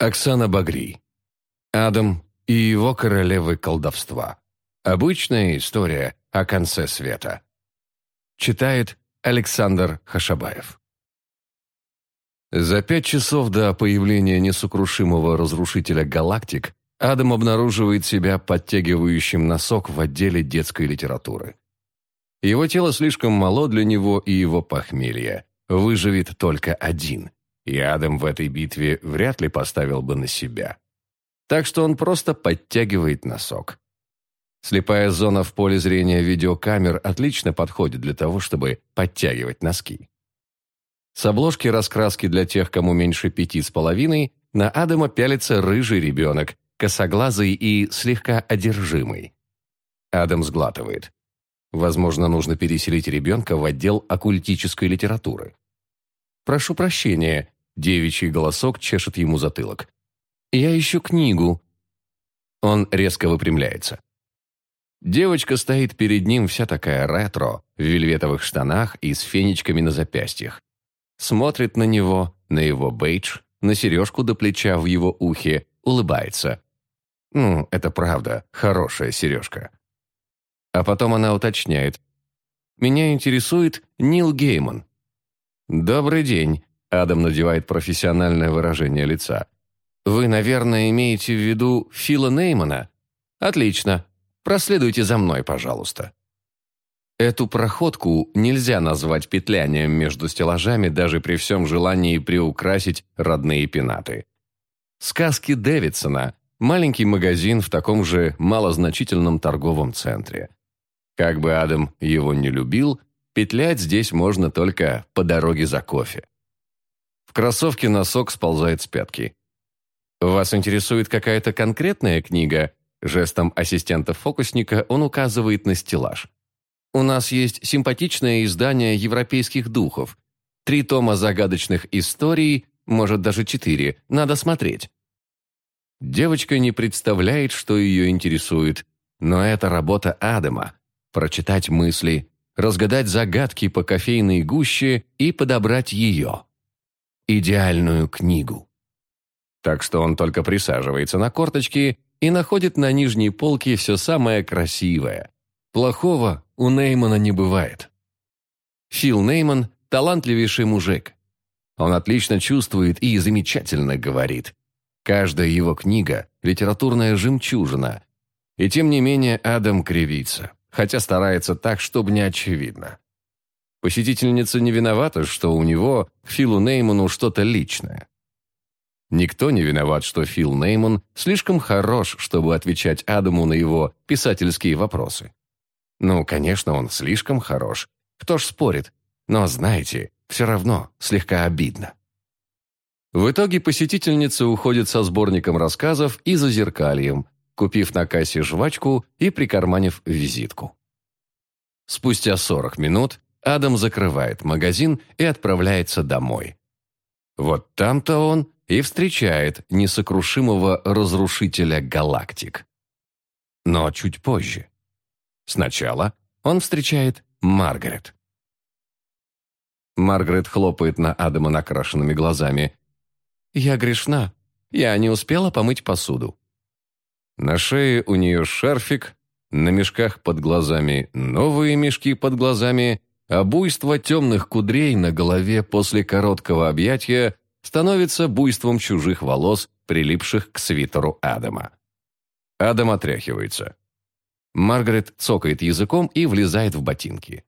Оксана Багри. Адам и его королевы колдовства. Обычная история о конце света. Читает Александр Хашабаев. За пять часов до появления несокрушимого разрушителя галактик Адам обнаруживает себя подтягивающим носок в отделе детской литературы. Его тело слишком мало для него и его похмелья. Выживет только один – и Адам в этой битве вряд ли поставил бы на себя. Так что он просто подтягивает носок. Слепая зона в поле зрения видеокамер отлично подходит для того, чтобы подтягивать носки. С обложки раскраски для тех, кому меньше пяти с половиной, на Адама пялится рыжий ребенок, косоглазый и слегка одержимый. Адам сглатывает. Возможно, нужно переселить ребенка в отдел оккультической литературы. «Прошу прощения», – девичий голосок чешет ему затылок. «Я ищу книгу». Он резко выпрямляется. Девочка стоит перед ним вся такая ретро, в вельветовых штанах и с фенечками на запястьях. Смотрит на него, на его бейдж, на сережку до плеча в его ухе, улыбается. Ну, это правда, хорошая сережка. А потом она уточняет. «Меня интересует Нил Гейман». «Добрый день», – Адам надевает профессиональное выражение лица. «Вы, наверное, имеете в виду Фила Неймана? Отлично. Проследуйте за мной, пожалуйста». Эту проходку нельзя назвать петлянием между стеллажами даже при всем желании приукрасить родные пенаты. «Сказки Дэвидсона» – маленький магазин в таком же малозначительном торговом центре. Как бы Адам его не любил, Петлять здесь можно только по дороге за кофе. В кроссовке носок сползает с пятки. «Вас интересует какая-то конкретная книга?» Жестом ассистента-фокусника он указывает на стеллаж. «У нас есть симпатичное издание европейских духов. Три тома загадочных историй, может, даже четыре. Надо смотреть». Девочка не представляет, что ее интересует, но это работа Адама – прочитать мысли, разгадать загадки по кофейной гуще и подобрать ее. Идеальную книгу. Так что он только присаживается на корточки и находит на нижней полке все самое красивое. Плохого у Неймана не бывает. Фил Нейман – талантливейший мужик. Он отлично чувствует и замечательно говорит. Каждая его книга – литературная жемчужина. И тем не менее Адам кривится хотя старается так, чтобы не очевидно. Посетительница не виновата, что у него, Филу Нейману, что-то личное. Никто не виноват, что Фил Нейман слишком хорош, чтобы отвечать Адаму на его писательские вопросы. Ну, конечно, он слишком хорош. Кто ж спорит? Но, знаете, все равно слегка обидно. В итоге посетительница уходит со сборником рассказов и зазеркальем, купив на кассе жвачку и прикарманив визитку. Спустя 40 минут Адам закрывает магазин и отправляется домой. Вот там-то он и встречает несокрушимого разрушителя галактик. Но чуть позже. Сначала он встречает Маргарет. Маргарет хлопает на Адама накрашенными глазами. «Я грешна. Я не успела помыть посуду. На шее у нее шарфик, на мешках под глазами новые мешки под глазами, а буйство темных кудрей на голове после короткого объятия становится буйством чужих волос, прилипших к свитеру Адама. Адам отряхивается. Маргарет цокает языком и влезает в ботинки.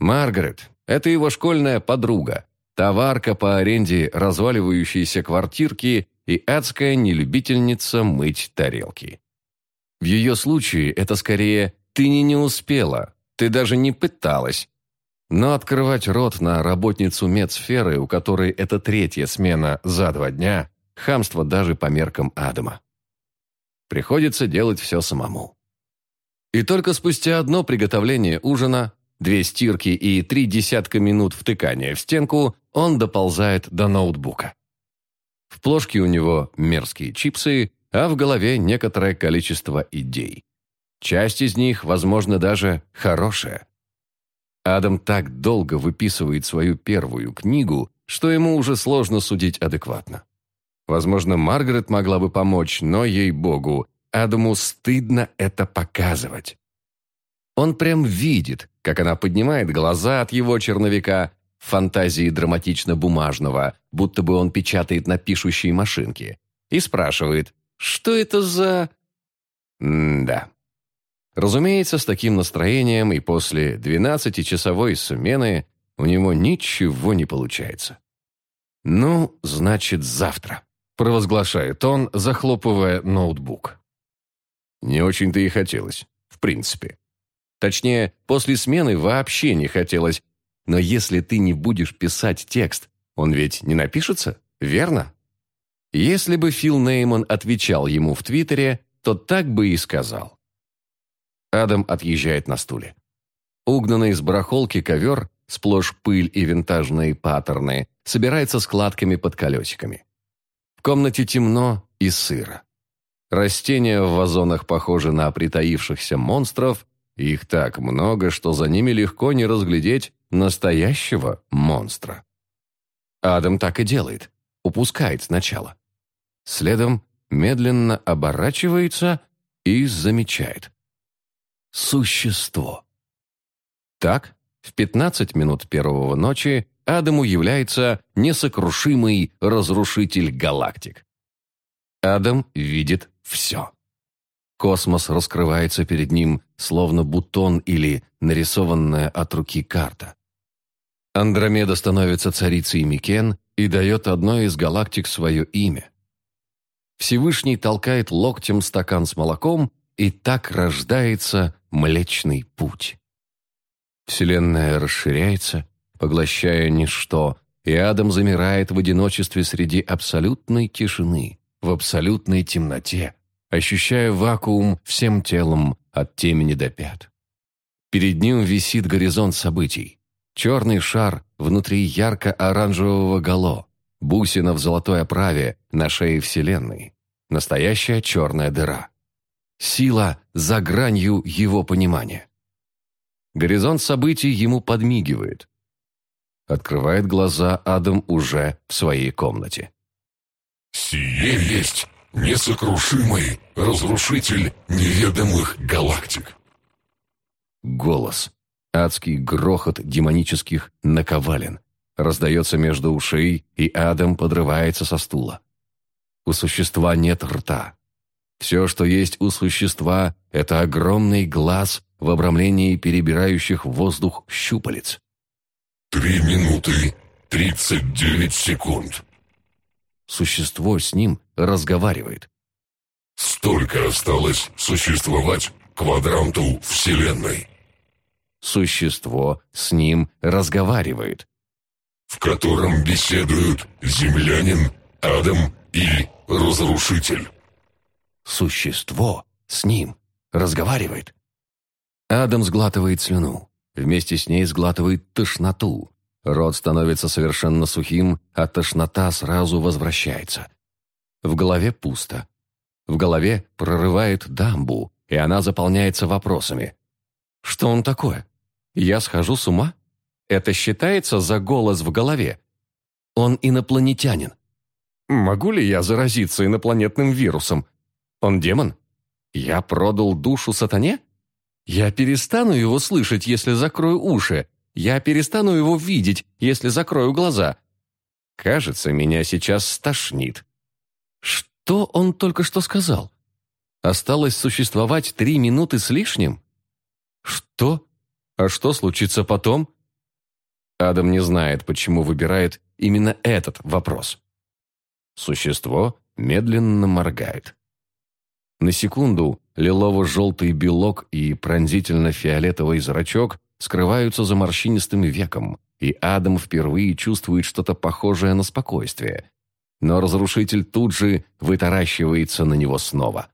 Маргарет – это его школьная подруга, товарка по аренде разваливающейся квартирки и адская нелюбительница мыть тарелки. В ее случае это скорее «ты не не успела», «ты даже не пыталась». Но открывать рот на работницу медсферы, у которой это третья смена за два дня, хамство даже по меркам Адама. Приходится делать все самому. И только спустя одно приготовление ужина, две стирки и три десятка минут втыкания в стенку, он доползает до ноутбука. В плошке у него мерзкие чипсы, а в голове некоторое количество идей. Часть из них, возможно, даже хорошая. Адам так долго выписывает свою первую книгу, что ему уже сложно судить адекватно. Возможно, Маргарет могла бы помочь, но, ей-богу, Адаму стыдно это показывать. Он прям видит, как она поднимает глаза от его черновика, фантазии драматично-бумажного, будто бы он печатает на пишущей машинке, и спрашивает, что это за... М-да. Разумеется, с таким настроением и после 12-часовой смены у него ничего не получается. «Ну, значит, завтра», – провозглашает он, захлопывая ноутбук. Не очень-то и хотелось, в принципе. Точнее, после смены вообще не хотелось. Но если ты не будешь писать текст, он ведь не напишется, верно? Если бы Фил Нейман отвечал ему в Твиттере, то так бы и сказал. Адам отъезжает на стуле. Угнанный с барахолки ковер, сплошь пыль и винтажные паттерны, собирается складками под колесиками. В комнате темно и сыро. Растения в вазонах похожи на притаившихся монстров, их так много, что за ними легко не разглядеть настоящего монстра. Адам так и делает, упускает сначала. Следом медленно оборачивается и замечает. Существо. Так, в 15 минут первого ночи Адаму является несокрушимый разрушитель галактик. Адам видит все. Космос раскрывается перед ним, словно бутон или нарисованная от руки карта. Андромеда становится царицей Микен и дает одной из галактик свое имя. Всевышний толкает локтем стакан с молоком, и так рождается Млечный Путь. Вселенная расширяется, поглощая ничто, и Адам замирает в одиночестве среди абсолютной тишины, в абсолютной темноте, ощущая вакуум всем телом от темени до пят. Перед ним висит горизонт событий. Черный шар внутри ярко-оранжевого гало, бусина в золотой оправе на шее Вселенной. Настоящая черная дыра. Сила за гранью его понимания. Горизонт событий ему подмигивает. Открывает глаза Адам уже в своей комнате. «Сие есть несокрушимый разрушитель неведомых галактик». Голос. Адский грохот демонических наковален. Раздается между ушей, и Адам подрывается со стула. У существа нет рта. Все, что есть у существа, это огромный глаз в обрамлении перебирающих воздух щупалец. «Три минуты тридцать девять секунд», Существо с ним разговаривает. Столько осталось существовать квадранту Вселенной. Существо с ним разговаривает. В котором беседуют землянин, Адам и Разрушитель. Существо с ним разговаривает. Адам сглатывает слюну. Вместе с ней сглатывает тошноту. Рот становится совершенно сухим, а тошнота сразу возвращается. В голове пусто. В голове прорывает дамбу, и она заполняется вопросами. Что он такое? Я схожу с ума? Это считается за голос в голове? Он инопланетянин. Могу ли я заразиться инопланетным вирусом? Он демон? Я продал душу сатане? Я перестану его слышать, если закрою уши, я перестану его видеть, если закрою глаза. Кажется, меня сейчас стошнит. Что он только что сказал? Осталось существовать три минуты с лишним? Что? А что случится потом? Адам не знает, почему выбирает именно этот вопрос. Существо медленно моргает. На секунду лилово-желтый белок и пронзительно-фиолетовый зрачок скрываются за морщинистым веком, и Адам впервые чувствует что-то похожее на спокойствие. Но разрушитель тут же вытаращивается на него снова.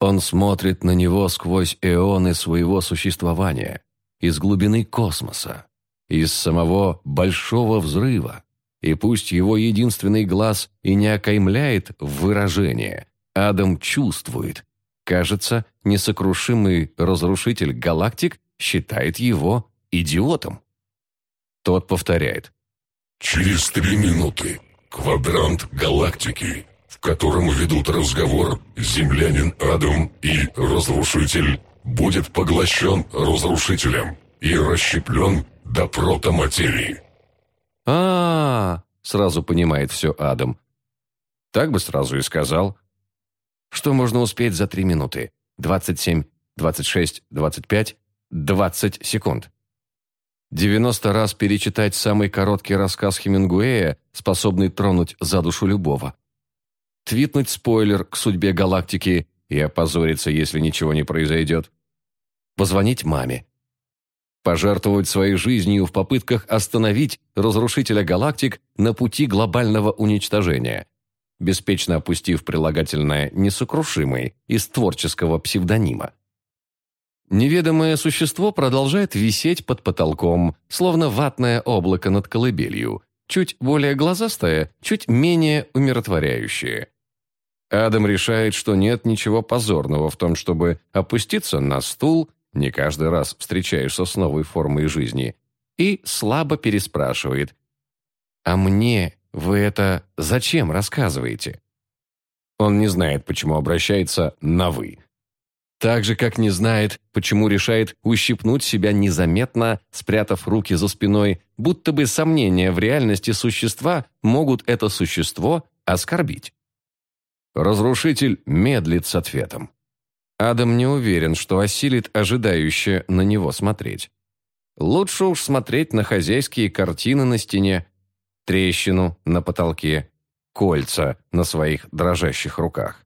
Он смотрит на него сквозь эоны своего существования, из глубины космоса, из самого Большого Взрыва. И пусть его единственный глаз и не окаймляет выражение, Адам чувствует. Кажется, несокрушимый разрушитель галактик считает его идиотом. Тот повторяет. «Через три минуты Квадрант галактики, в котором ведут разговор землянин Адам и разрушитель, будет поглощен разрушителем и расщеплен до протоматерии. а, -а, -а сразу понимает все Адам. Так бы сразу и сказал. Что можно успеть за три минуты? 27, 26, 25, 20 секунд. 90 раз перечитать самый короткий рассказ Хемингуэя, способный тронуть за душу любого. Твитнуть спойлер к судьбе галактики и опозориться, если ничего не произойдет. Позвонить маме. Пожертвовать своей жизнью в попытках остановить разрушителя галактик на пути глобального уничтожения, беспечно опустив прилагательное «несокрушимый» из творческого псевдонима. Неведомое существо продолжает висеть под потолком, словно ватное облако над колыбелью, чуть более глазастое, чуть менее умиротворяющее. Адам решает, что нет ничего позорного в том, чтобы опуститься на стул, не каждый раз встречаешься с новой формой жизни, и слабо переспрашивает «А мне вы это зачем рассказываете?» Он не знает, почему обращается на «вы». Так же, как не знает, почему решает ущипнуть себя незаметно, спрятав руки за спиной, будто бы сомнения в реальности существа могут это существо оскорбить. Разрушитель медлит с ответом. Адам не уверен, что осилит ожидающее на него смотреть. Лучше уж смотреть на хозяйские картины на стене, трещину на потолке, кольца на своих дрожащих руках.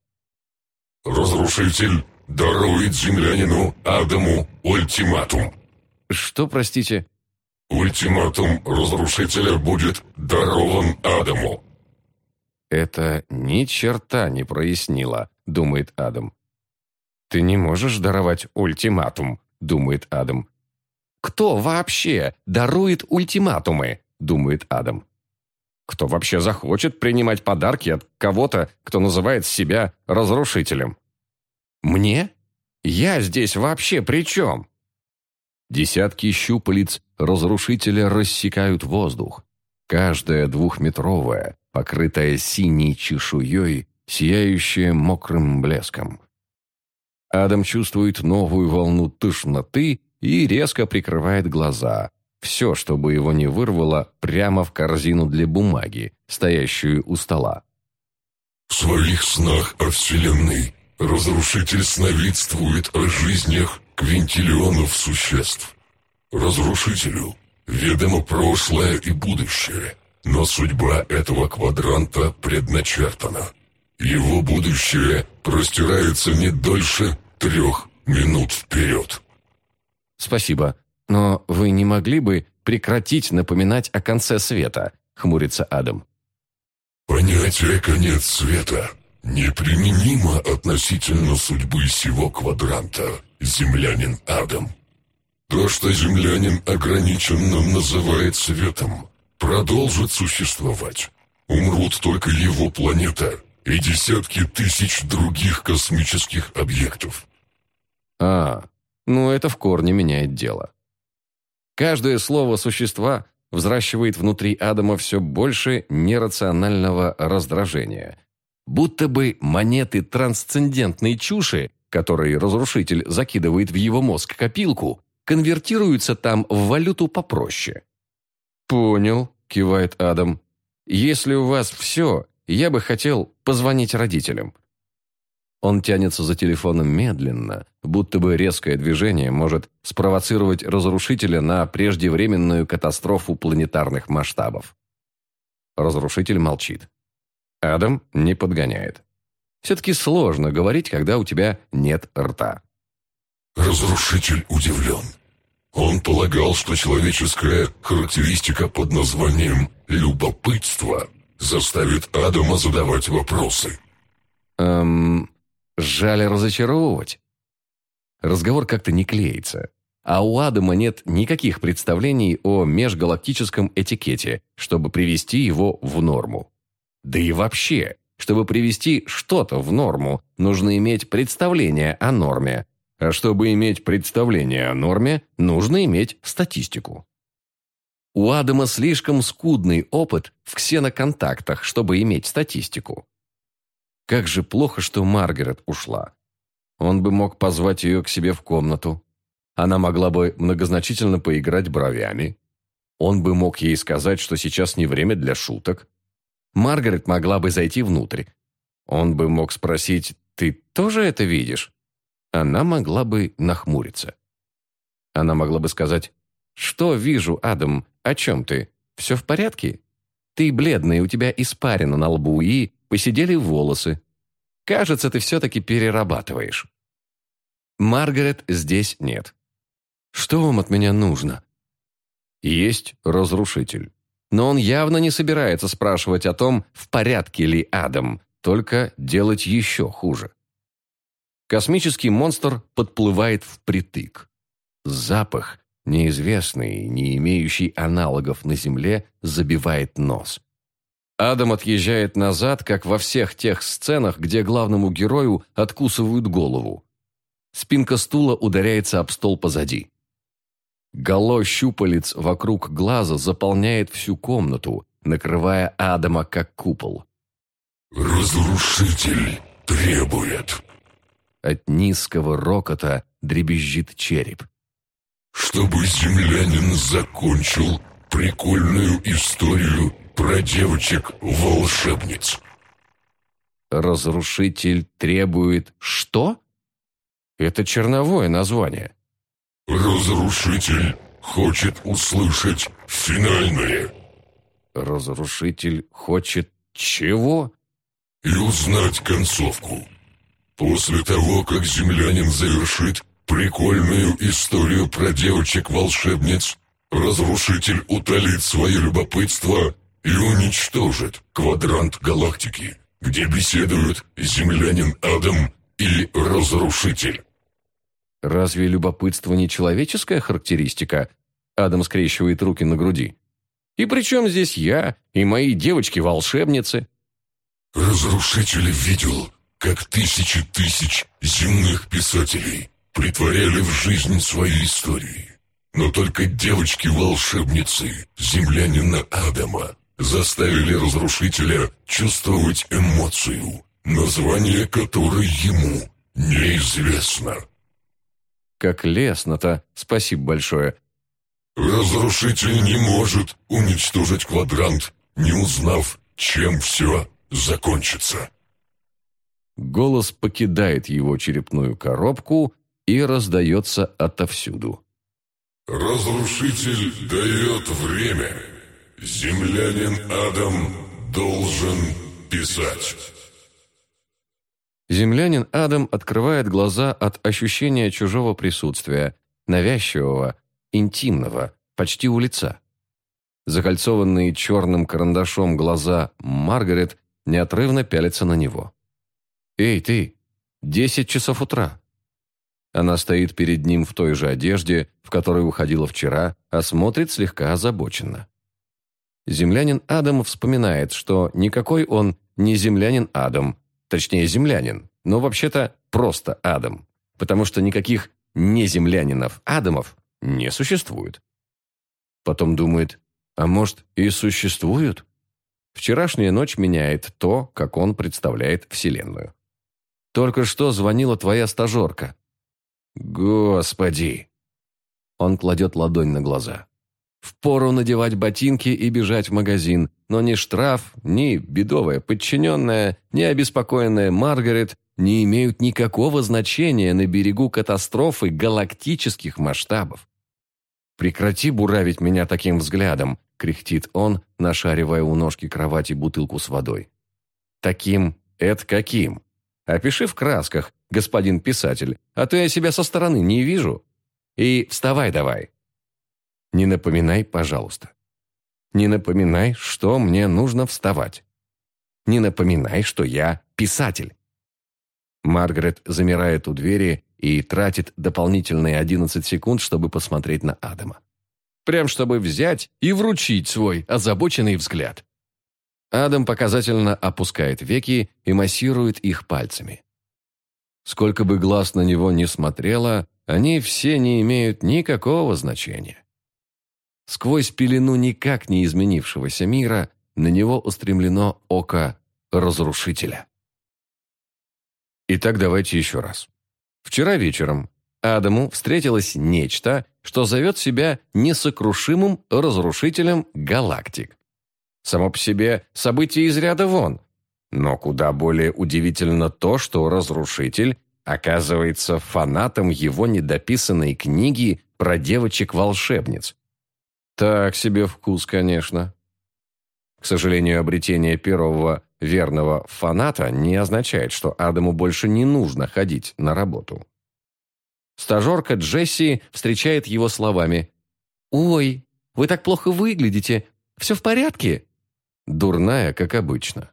«Разрушитель дарует землянину Адаму ультиматум». «Что, простите?» «Ультиматум разрушителя будет дарован Адаму». «Это ни черта не прояснило», — думает Адам. «Ты не можешь даровать ультиматум», — думает Адам. «Кто вообще дарует ультиматумы?» — думает Адам. «Кто вообще захочет принимать подарки от кого-то, кто называет себя разрушителем?» Мне? Я здесь вообще при чем? Десятки щупалец разрушителя рассекают воздух. Каждая двухметровая, покрытая синей чешуей, сияющая мокрым блеском. Адам чувствует новую волну тошноты и резко прикрывает глаза. Все, чтобы его не вырвало, прямо в корзину для бумаги, стоящую у стола. «В своих снах о Вселенной Разрушитель сновидствует о жизнях квинтиллионов существ. Разрушителю ведомо прошлое и будущее, но судьба этого квадранта предначертана. Его будущее простирается не дольше трех минут вперед. «Спасибо, но вы не могли бы прекратить напоминать о конце света?» — хмурится Адам. «Понятие «конец света» неприменимо относительно судьбы сего квадранта, землянин Адам. То, что землянин ограниченным называет светом, продолжит существовать. Умрут только его планета и десятки тысяч других космических объектов. А, ну это в корне меняет дело. Каждое слово существа взращивает внутри Адама все больше нерационального раздражения – Будто бы монеты трансцендентной чуши, которые разрушитель закидывает в его мозг копилку, конвертируются там в валюту попроще. «Понял», – кивает Адам. «Если у вас все, я бы хотел позвонить родителям». Он тянется за телефоном медленно, будто бы резкое движение может спровоцировать разрушителя на преждевременную катастрофу планетарных масштабов. Разрушитель молчит. Адам не подгоняет. Все-таки сложно говорить, когда у тебя нет рта. Разрушитель удивлен. Он полагал, что человеческая характеристика под названием «любопытство» заставит Адама задавать вопросы. Эм, жаль разочаровывать. Разговор как-то не клеится. А у Адама нет никаких представлений о межгалактическом этикете, чтобы привести его в норму. Да и вообще, чтобы привести что-то в норму, нужно иметь представление о норме. А чтобы иметь представление о норме, нужно иметь статистику. У Адама слишком скудный опыт в ксеноконтактах, чтобы иметь статистику. Как же плохо, что Маргарет ушла. Он бы мог позвать ее к себе в комнату. Она могла бы многозначительно поиграть бровями. Он бы мог ей сказать, что сейчас не время для шуток. Маргарет могла бы зайти внутрь. Он бы мог спросить «Ты тоже это видишь?» Она могла бы нахмуриться. Она могла бы сказать «Что вижу, Адам? О чем ты? Все в порядке? Ты бледный, у тебя испарина на лбу и посидели волосы. Кажется, ты все-таки перерабатываешь». Маргарет здесь нет. «Что вам от меня нужно?» Есть разрушитель. Но он явно не собирается спрашивать о том, в порядке ли Адам, только делать еще хуже. Космический монстр подплывает впритык. Запах, неизвестный, не имеющий аналогов на Земле, забивает нос. Адам отъезжает назад, как во всех тех сценах, где главному герою откусывают голову. Спинка стула ударяется об стол позади. Гало щупалец вокруг глаза заполняет всю комнату, накрывая Адама как купол. «Разрушитель требует». От низкого рокота дребезжит череп чтобы землянин закончил прикольную историю про девочек-волшебниц. Разрушитель требует что? Это черновое название. Разрушитель хочет услышать финальное. Разрушитель хочет чего? И узнать концовку. После того, как землянин завершит Прикольную историю про девочек-волшебниц. Разрушитель утолит свое любопытство и уничтожит квадрант галактики, где беседуют землянин Адам и Разрушитель. Разве любопытство не человеческая характеристика? Адам скрещивает руки на груди. И при чем здесь я и мои девочки-волшебницы? Разрушитель видел, как тысячи тысяч земных писателей притворяли в жизнь свои истории. Но только девочки-волшебницы, землянина Адама, заставили разрушителя чувствовать эмоцию, название которой ему неизвестно. Как лестно-то, спасибо большое. Разрушитель не может уничтожить квадрант, не узнав, чем все закончится. Голос покидает его черепную коробку, и раздается отовсюду. «Разрушитель дает время. Землянин Адам должен писать». Землянин Адам открывает глаза от ощущения чужого присутствия, навязчивого, интимного, почти у лица. Закольцованные черным карандашом глаза Маргарет неотрывно пялятся на него. «Эй, ты! Десять часов утра!» Она стоит перед ним в той же одежде, в которой уходила вчера, а смотрит слегка озабоченно. Землянин Адам вспоминает, что никакой он не землянин Адам, точнее землянин, но вообще-то просто Адам, потому что никаких неземлянинов Адамов не существует. Потом думает, а может и существуют? Вчерашняя ночь меняет то, как он представляет Вселенную. Только что звонила твоя стажерка. Господи! Он кладет ладонь на глаза. Впору надевать ботинки и бежать в магазин, но ни штраф, ни бедовая подчиненная, ни обеспокоенная Маргарет не имеют никакого значения на берегу катастрофы галактических масштабов. «Прекрати буравить меня таким взглядом», — кряхтит он, нашаривая у ножки кровати бутылку с водой. «Таким? Это каким? Опиши в красках, господин писатель, а то я себя со стороны не вижу. И вставай давай. Не напоминай, пожалуйста. Не напоминай, что мне нужно вставать. Не напоминай, что я писатель. Маргарет замирает у двери и тратит дополнительные 11 секунд, чтобы посмотреть на Адама. Прям чтобы взять и вручить свой озабоченный взгляд. Адам показательно опускает веки и массирует их пальцами. Сколько бы глаз на него ни смотрело, они все не имеют никакого значения. Сквозь пелену никак не изменившегося мира на него устремлено око разрушителя. Итак, давайте еще раз. Вчера вечером Адаму встретилось нечто, что зовет себя несокрушимым разрушителем галактик. Само по себе событие из ряда вон. Но куда более удивительно то, что разрушитель оказывается фанатом его недописанной книги про девочек-волшебниц. Так себе вкус, конечно. К сожалению, обретение первого верного фаната не означает, что Адаму больше не нужно ходить на работу. Стажерка Джесси встречает его словами «Ой, вы так плохо выглядите. Все в порядке?» Дурная, как обычно.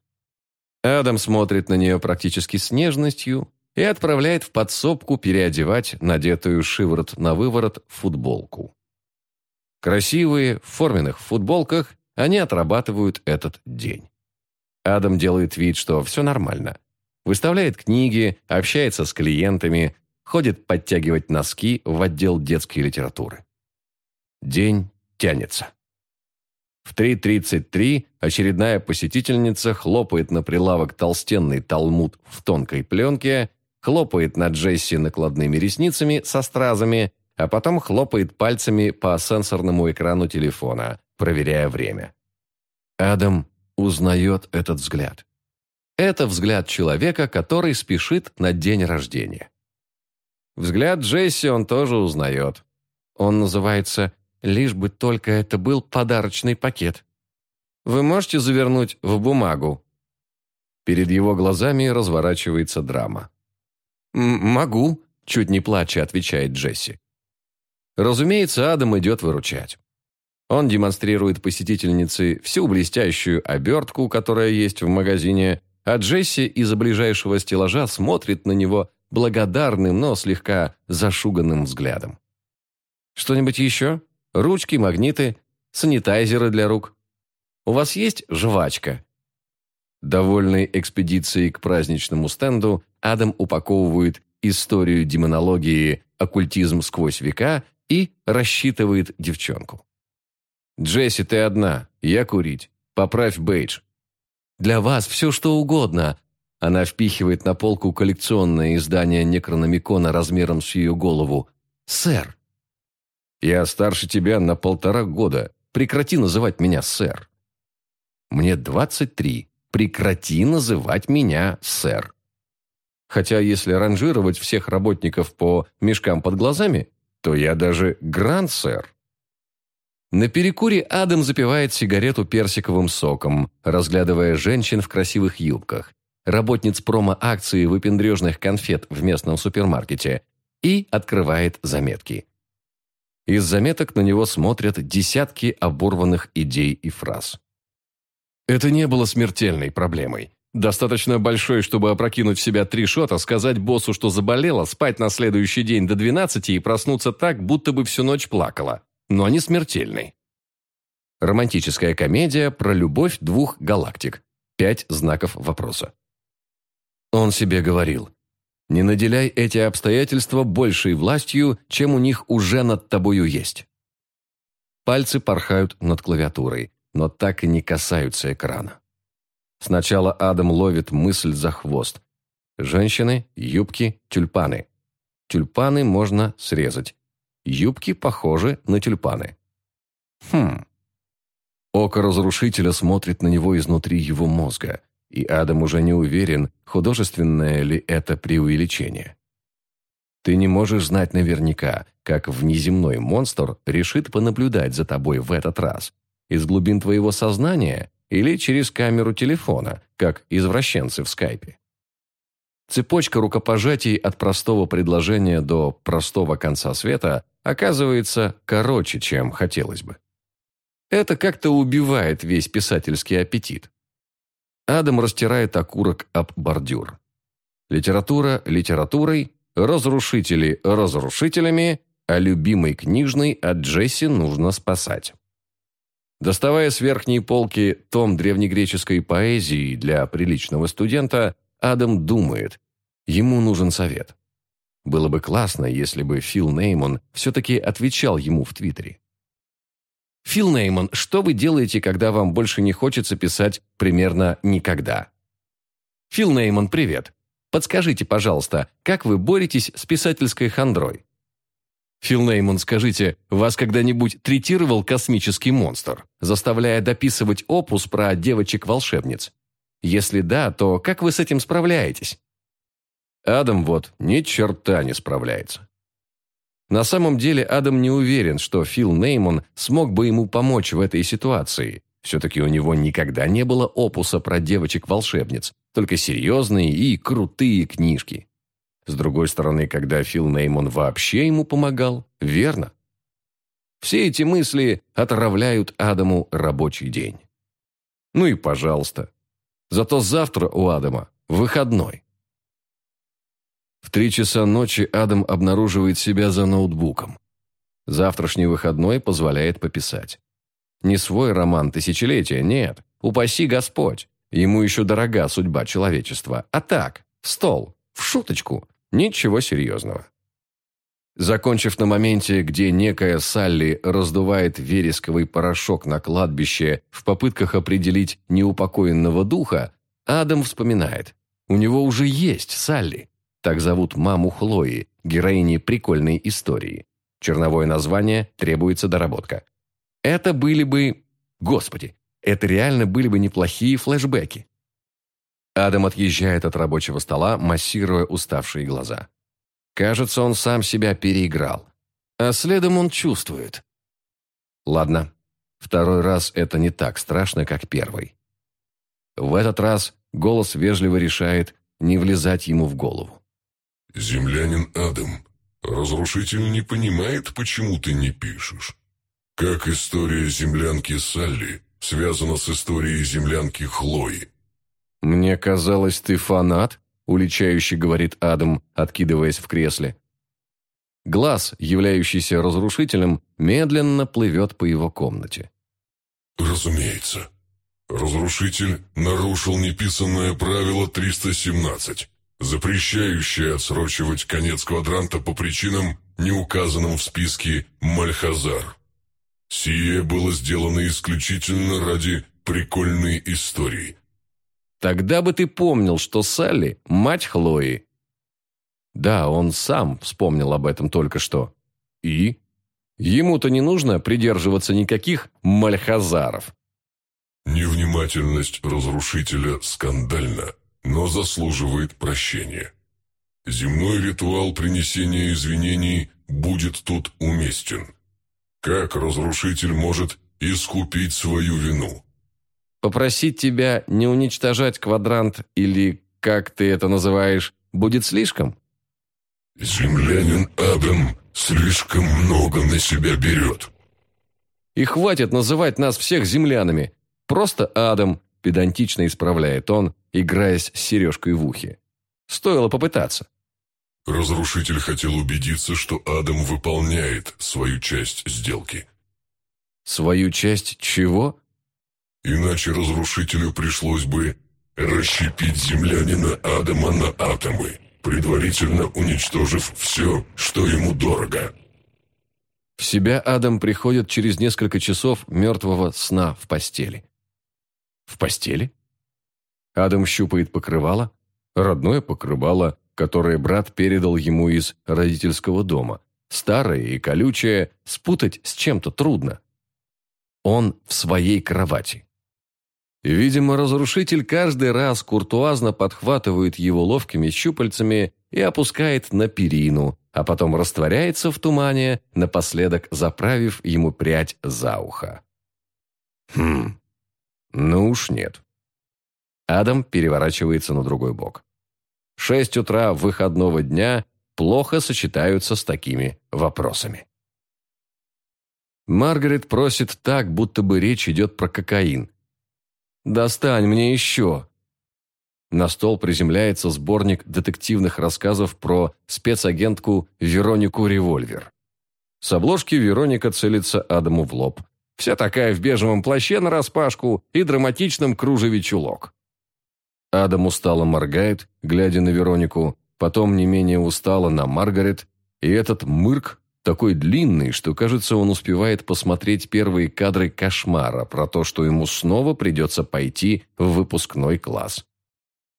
Адам смотрит на нее практически с нежностью и отправляет в подсобку переодевать надетую шиворот на выворот футболку. Красивые, в форменных футболках, они отрабатывают этот день. Адам делает вид, что все нормально. Выставляет книги, общается с клиентами, ходит подтягивать носки в отдел детской литературы. День тянется. В 3.33 очередная посетительница хлопает на прилавок толстенный талмуд в тонкой пленке, хлопает на Джесси накладными ресницами со стразами, а потом хлопает пальцами по сенсорному экрану телефона, проверяя время. Адам узнает этот взгляд. Это взгляд человека, который спешит на день рождения. Взгляд Джесси он тоже узнает. Он называется «Лишь бы только это был подарочный пакет». Вы можете завернуть в бумагу?» Перед его глазами разворачивается драма. «Могу», – чуть не плача отвечает Джесси. Разумеется, Адам идет выручать. Он демонстрирует посетительнице всю блестящую обертку, которая есть в магазине, а Джесси из-за ближайшего стеллажа смотрит на него благодарным, но слегка зашуганным взглядом. «Что-нибудь еще? Ручки, магниты, санитайзеры для рук? У вас есть жвачка?» Довольный экспедицией к праздничному стенду, Адам упаковывает историю демонологии «Оккультизм сквозь века» и рассчитывает девчонку. «Джесси, ты одна, я курить. Поправь бейдж». «Для вас все что угодно», она впихивает на полку коллекционное издание Некрономикона размером с ее голову. «Сэр!» «Я старше тебя на полтора года. Прекрати называть меня сэр». «Мне двадцать три. Прекрати называть меня сэр». Хотя если ранжировать всех работников по мешкам под глазами, то я даже гранд-сэр. На перекуре Адам запивает сигарету персиковым соком, разглядывая женщин в красивых юбках работниц промо-акции выпендрежных конфет в местном супермаркете, и открывает заметки. Из заметок на него смотрят десятки оборванных идей и фраз. Это не было смертельной проблемой. Достаточно большой, чтобы опрокинуть в себя три шота, сказать боссу, что заболела, спать на следующий день до 12 и проснуться так, будто бы всю ночь плакала. Но не смертельной. Романтическая комедия про любовь двух галактик. Пять знаков вопроса. Он себе говорил, «Не наделяй эти обстоятельства большей властью, чем у них уже над тобою есть». Пальцы порхают над клавиатурой, но так и не касаются экрана. Сначала Адам ловит мысль за хвост. Женщины, юбки, тюльпаны. Тюльпаны можно срезать. Юбки похожи на тюльпаны. Хм. Око разрушителя смотрит на него изнутри его мозга и Адам уже не уверен, художественное ли это преувеличение. Ты не можешь знать наверняка, как внеземной монстр решит понаблюдать за тобой в этот раз. Из глубин твоего сознания или через камеру телефона, как извращенцы в скайпе. Цепочка рукопожатий от простого предложения до простого конца света оказывается короче, чем хотелось бы. Это как-то убивает весь писательский аппетит. Адам растирает окурок об бордюр. Литература литературой, разрушители разрушителями, а любимый книжный от Джесси нужно спасать. Доставая с верхней полки том древнегреческой поэзии для приличного студента, Адам думает, ему нужен совет. Было бы классно, если бы Фил Нейман все-таки отвечал ему в Твиттере. Фил Нейман, что вы делаете, когда вам больше не хочется писать примерно никогда? Фил Нейман, привет. Подскажите, пожалуйста, как вы боретесь с писательской хандрой? Фил Нейман, скажите, вас когда-нибудь третировал космический монстр, заставляя дописывать опус про девочек-волшебниц? Если да, то как вы с этим справляетесь? Адам вот ни черта не справляется. На самом деле Адам не уверен, что Фил Нейман смог бы ему помочь в этой ситуации. Все-таки у него никогда не было опуса про девочек-волшебниц, только серьезные и крутые книжки. С другой стороны, когда Фил Нейман вообще ему помогал, верно? Все эти мысли отравляют Адаму рабочий день. Ну и пожалуйста. Зато завтра у Адама выходной. В три часа ночи Адам обнаруживает себя за ноутбуком. Завтрашний выходной позволяет пописать. Не свой роман тысячелетия, нет. Упаси Господь. Ему еще дорога судьба человечества. А так, стол, в шуточку, ничего серьезного. Закончив на моменте, где некая Салли раздувает вересковый порошок на кладбище в попытках определить неупокоенного духа, Адам вспоминает. У него уже есть Салли. Так зовут маму Хлои, героини прикольной истории. Черновое название требуется доработка. Это были бы... Господи, это реально были бы неплохие флешбеки. Адам отъезжает от рабочего стола, массируя уставшие глаза. Кажется, он сам себя переиграл. А следом он чувствует. Ладно, второй раз это не так страшно, как первый. В этот раз голос вежливо решает не влезать ему в голову. «Землянин Адам, разрушитель не понимает, почему ты не пишешь. Как история землянки Салли связана с историей землянки Хлои?» «Мне казалось, ты фанат», — уличающе говорит Адам, откидываясь в кресле. Глаз, являющийся разрушителем, медленно плывет по его комнате. «Разумеется. Разрушитель нарушил неписанное правило 317 запрещающая отсрочивать конец квадранта по причинам, не указанным в списке Мальхазар. Сие было сделано исключительно ради прикольной истории. Тогда бы ты помнил, что Салли – мать Хлои. Да, он сам вспомнил об этом только что. И? Ему-то не нужно придерживаться никаких мальхазаров. Невнимательность разрушителя скандальна но заслуживает прощения. Земной ритуал принесения извинений будет тут уместен. Как разрушитель может искупить свою вину? Попросить тебя не уничтожать квадрант или, как ты это называешь, будет слишком? Землянин Адам слишком много на себя берет. И хватит называть нас всех землянами. Просто Адам, педантично исправляет он, играясь с сережкой в ухе. Стоило попытаться. Разрушитель хотел убедиться, что Адам выполняет свою часть сделки. Свою часть чего? Иначе разрушителю пришлось бы расщепить землянина Адама на атомы, предварительно уничтожив все, что ему дорого. В себя Адам приходит через несколько часов мертвого сна в постели. В постели? Адам щупает покрывало, родное покрывало, которое брат передал ему из родительского дома. Старое и колючее, спутать с чем-то трудно. Он в своей кровати. Видимо, разрушитель каждый раз куртуазно подхватывает его ловкими щупальцами и опускает на перину, а потом растворяется в тумане, напоследок заправив ему прядь за ухо. Хм, ну уж нет. Адам переворачивается на другой бок. Шесть утра выходного дня плохо сочетаются с такими вопросами. Маргарет просит так, будто бы речь идет про кокаин. «Достань мне еще!» На стол приземляется сборник детективных рассказов про спецагентку Веронику Револьвер. С обложки Вероника целится Адаму в лоб. Вся такая в бежевом плаще нараспашку и драматичном кружеве чулок. Адам устало моргает, глядя на Веронику, потом не менее устало на Маргарет, и этот мырк такой длинный, что, кажется, он успевает посмотреть первые кадры кошмара про то, что ему снова придется пойти в выпускной класс.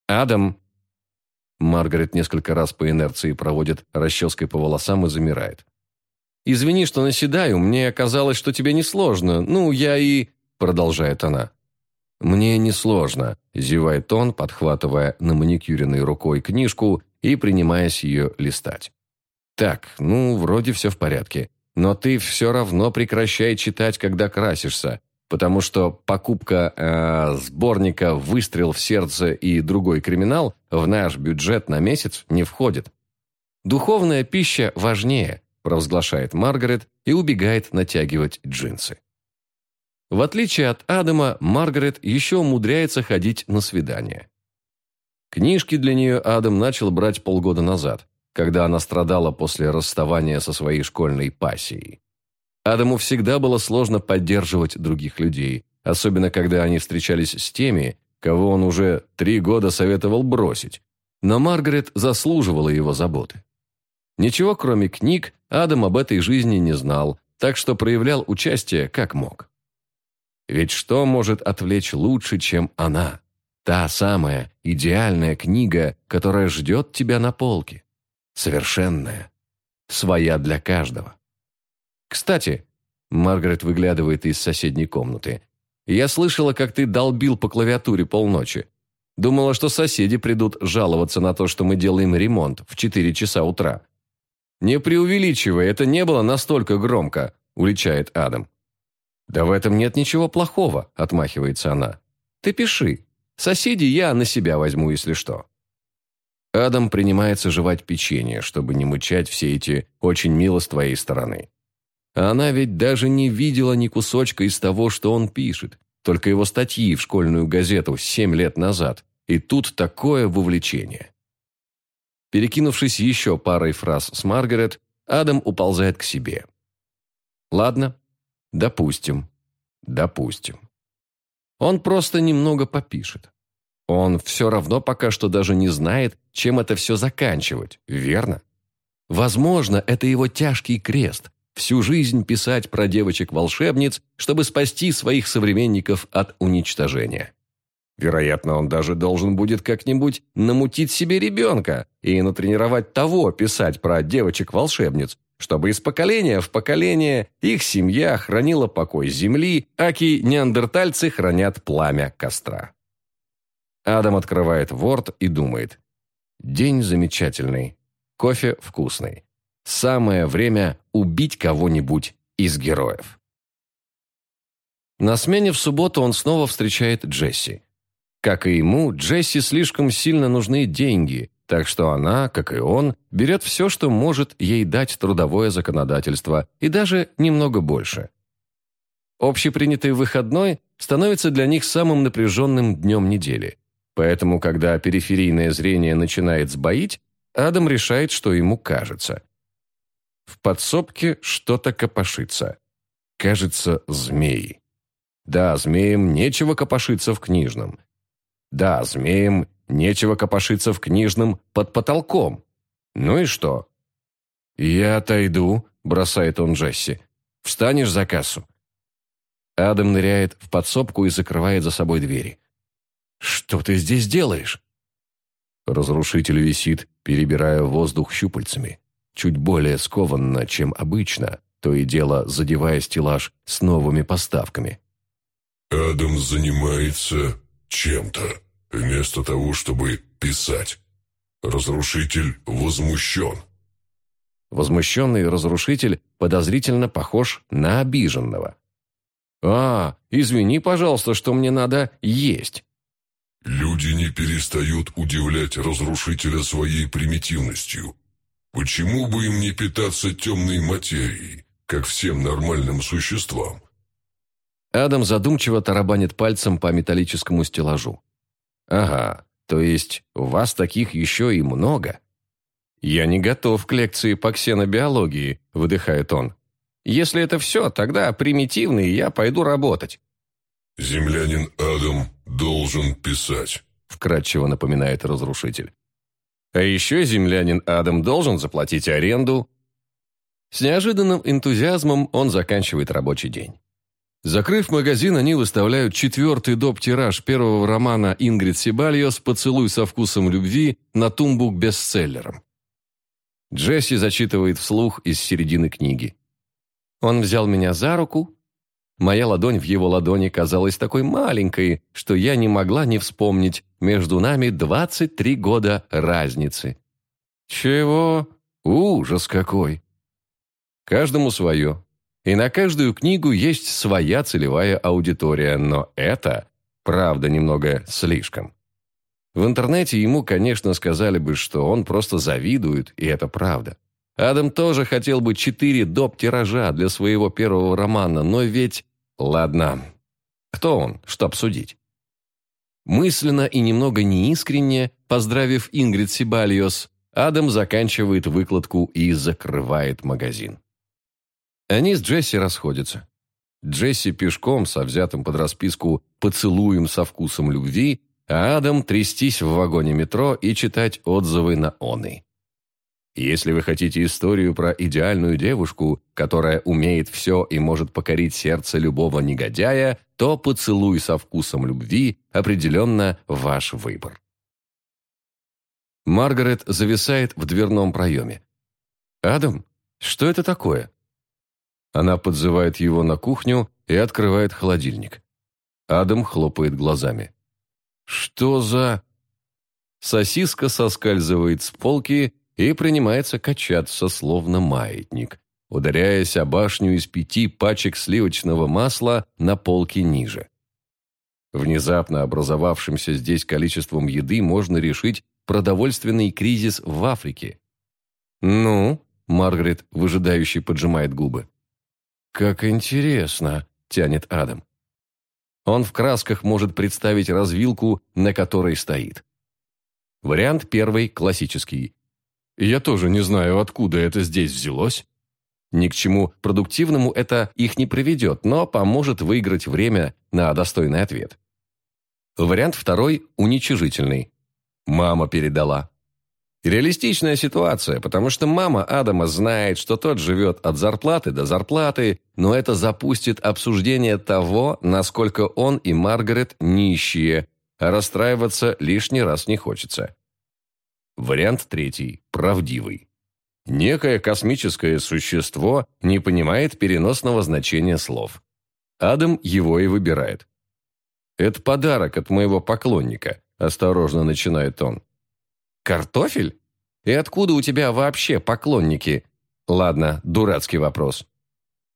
«Адам!» Маргарет несколько раз по инерции проводит расческой по волосам и замирает. «Извини, что наседаю, мне казалось, что тебе несложно. Ну, я и...» Продолжает она. «Мне несложно», – зевает он, подхватывая на маникюренной рукой книжку и принимаясь ее листать. «Так, ну, вроде все в порядке. Но ты все равно прекращай читать, когда красишься, потому что покупка э, сборника «Выстрел в сердце» и «Другой криминал» в наш бюджет на месяц не входит. «Духовная пища важнее», – провозглашает Маргарет и убегает натягивать джинсы. В отличие от Адама, Маргарет еще умудряется ходить на свидания. Книжки для нее Адам начал брать полгода назад, когда она страдала после расставания со своей школьной пассией. Адаму всегда было сложно поддерживать других людей, особенно когда они встречались с теми, кого он уже три года советовал бросить. Но Маргарет заслуживала его заботы. Ничего, кроме книг, Адам об этой жизни не знал, так что проявлял участие как мог. Ведь что может отвлечь лучше, чем она? Та самая идеальная книга, которая ждет тебя на полке. Совершенная. Своя для каждого. Кстати, Маргарет выглядывает из соседней комнаты. Я слышала, как ты долбил по клавиатуре полночи. Думала, что соседи придут жаловаться на то, что мы делаем ремонт в 4 часа утра. Не преувеличивай, это не было настолько громко, уличает Адам. Да в этом нет ничего плохого, отмахивается она. Ты пиши. Соседи я на себя возьму, если что. Адам принимается жевать печенье, чтобы не мычать все эти «очень мило с твоей стороны». А она ведь даже не видела ни кусочка из того, что он пишет, только его статьи в школьную газету семь лет назад, и тут такое вовлечение. Перекинувшись еще парой фраз с Маргарет, Адам уползает к себе. Ладно, допустим, допустим. Он просто немного попишет. Он все равно пока что даже не знает, чем это все заканчивать, верно? Возможно, это его тяжкий крест – всю жизнь писать про девочек-волшебниц, чтобы спасти своих современников от уничтожения. Вероятно, он даже должен будет как-нибудь намутить себе ребенка и натренировать того писать про девочек-волшебниц, чтобы из поколения в поколение их семья хранила покой земли, аки неандертальцы хранят пламя костра. Адам открывает Word и думает. День замечательный. Кофе вкусный. Самое время убить кого-нибудь из героев. На смене в субботу он снова встречает Джесси. Как и ему, Джесси слишком сильно нужны деньги, так что она, как и он, берет все, что может ей дать трудовое законодательство, и даже немного больше. Общепринятый выходной становится для них самым напряженным днем недели. Поэтому, когда периферийное зрение начинает сбоить, Адам решает, что ему кажется. В подсобке что-то копошится. Кажется, змеи. Да, змеям нечего копошиться в книжном. Да, змеям нечего копошиться в книжном под потолком. Ну и что? «Я отойду», – бросает он Джесси. «Встанешь за кассу?» Адам ныряет в подсобку и закрывает за собой двери. «Что ты здесь делаешь?» Разрушитель висит, перебирая воздух щупальцами. Чуть более скованно, чем обычно, то и дело задевая стеллаж с новыми поставками. «Адам занимается чем-то, вместо того, чтобы писать. Разрушитель возмущен». Возмущенный разрушитель подозрительно похож на обиженного. «А, извини, пожалуйста, что мне надо есть». Люди не перестают удивлять разрушителя своей примитивностью. Почему бы им не питаться темной материей, как всем нормальным существам? Адам задумчиво тарабанит пальцем по металлическому стеллажу. «Ага, то есть у вас таких еще и много?» «Я не готов к лекции по ксенобиологии», – выдыхает он. «Если это все, тогда примитивный, я пойду работать». «Землянин Адам должен писать», — вкратчиво напоминает разрушитель. «А еще землянин Адам должен заплатить аренду». С неожиданным энтузиазмом он заканчивает рабочий день. Закрыв магазин, они выставляют четвертый доп. тираж первого романа Ингрид Сибальос «Поцелуй со вкусом любви» на тумбу к бестселлерам. Джесси зачитывает вслух из середины книги. Он взял меня за руку. Моя ладонь в его ладони казалась такой маленькой, что я не могла не вспомнить, между нами 23 года разницы. Чего? Ужас какой! Каждому свое. И на каждую книгу есть своя целевая аудитория, но это, правда, немного слишком. В интернете ему, конечно, сказали бы, что он просто завидует, и это правда. Адам тоже хотел бы четыре доп. тиража для своего первого романа, но ведь... Ладно, кто он, чтоб судить? Мысленно и немного неискренне, поздравив Ингрид Сибальос, Адам заканчивает выкладку и закрывает магазин. Они с Джесси расходятся. Джесси пешком со взятым под расписку «поцелуем со вкусом любви», а Адам трястись в вагоне метро и читать отзывы на оны. Если вы хотите историю про идеальную девушку, которая умеет все и может покорить сердце любого негодяя, то «Поцелуй со вкусом любви» определенно ваш выбор. Маргарет зависает в дверном проеме. «Адам, что это такое?» Она подзывает его на кухню и открывает холодильник. Адам хлопает глазами. «Что за...» Сосиска соскальзывает с полки и принимается качаться, словно маятник, ударяясь о башню из пяти пачек сливочного масла на полке ниже. Внезапно образовавшимся здесь количеством еды можно решить продовольственный кризис в Африке. «Ну?» – Маргарет выжидающе поджимает губы. «Как интересно», – тянет Адам. Он в красках может представить развилку, на которой стоит. Вариант первый – классический. Я тоже не знаю, откуда это здесь взялось. Ни к чему продуктивному это их не приведет, но поможет выиграть время на достойный ответ. Вариант второй – уничижительный. Мама передала. Реалистичная ситуация, потому что мама Адама знает, что тот живет от зарплаты до зарплаты, но это запустит обсуждение того, насколько он и Маргарет нищие, а расстраиваться лишний раз не хочется. Вариант третий, правдивый. Некое космическое существо не понимает переносного значения слов. Адам его и выбирает. «Это подарок от моего поклонника», – осторожно начинает он. Картофель? И откуда у тебя вообще поклонники? Ладно, дурацкий вопрос.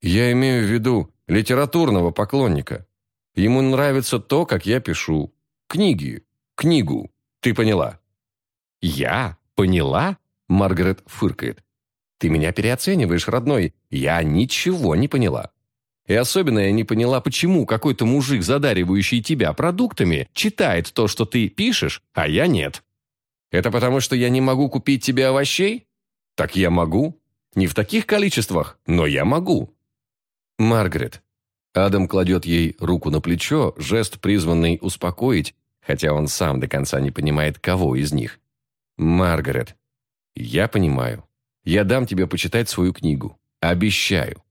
Я имею в виду литературного поклонника. Ему нравится то, как я пишу. Книги. Книгу. Ты поняла? Я? Поняла? Маргарет фыркает. Ты меня переоцениваешь, родной. Я ничего не поняла. И особенно я не поняла, почему какой-то мужик, задаривающий тебя продуктами, читает то, что ты пишешь, а я нет. Это потому, что я не могу купить тебе овощей? Так я могу. Не в таких количествах, но я могу. Маргарет. Адам кладет ей руку на плечо, жест, призванный успокоить, хотя он сам до конца не понимает, кого из них. Маргарет. Я понимаю. Я дам тебе почитать свою книгу. Обещаю.